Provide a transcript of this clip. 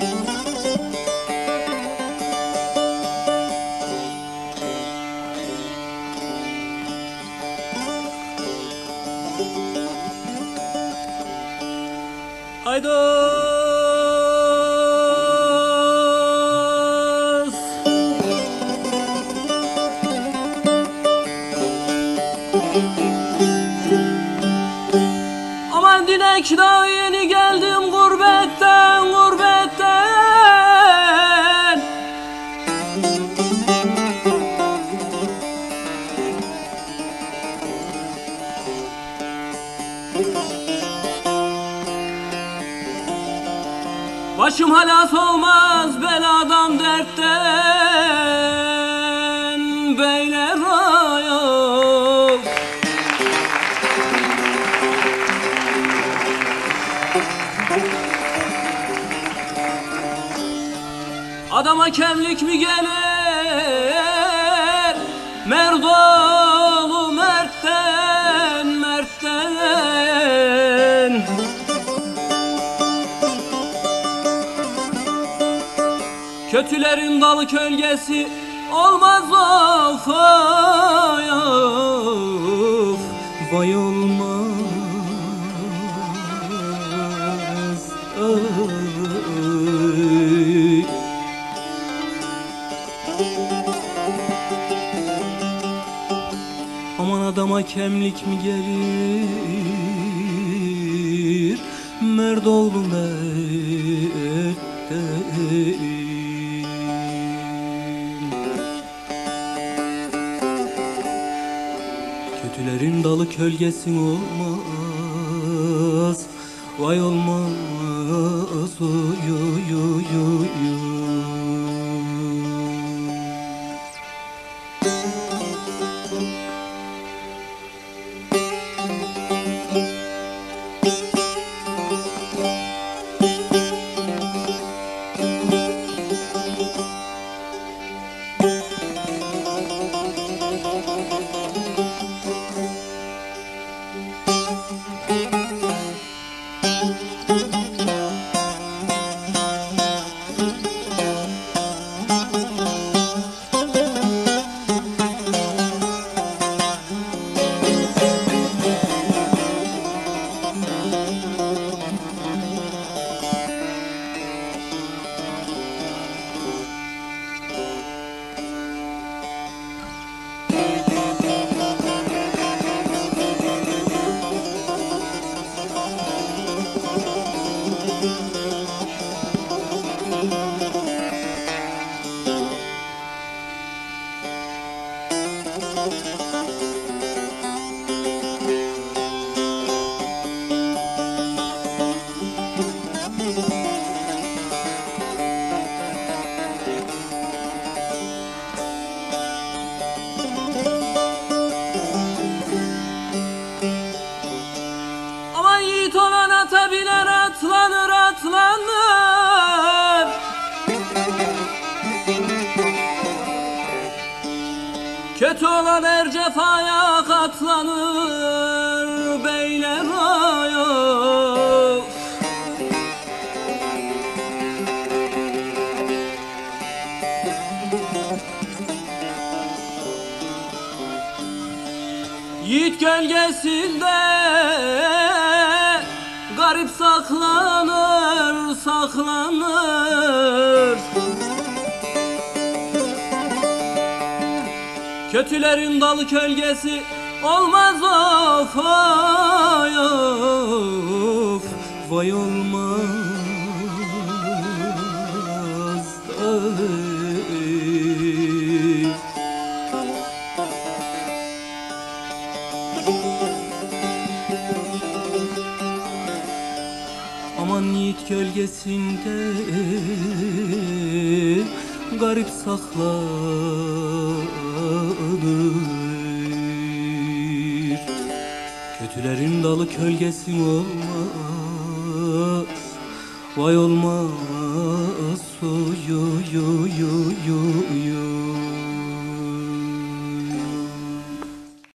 Aman dinek daha Başım halas olmaz beladan dertten Beyler ayol Adama kemlik mi gelir Merdolu Kötülerin dalı kölgesi olmaz of ay, of Vay olmaz. Ay. Aman adama kemlik mi gelir? Merdoğlu mertten Kötülerin dalı kölgesin olmaz. Vay olmaz oy yiğit olan ata biner atlanır atlanır. Kötü olan her cefaya katlanır Beyler ayol Yiğit gölgesinde garip saklanır, saklanır. Kötülerin dalı kölgesi olmaz of of Vay olmaz gölgesinde garip saklanır. Kötülerin dalı kölgesin olmaz. Vay olmaz. Oy oy oy oy oy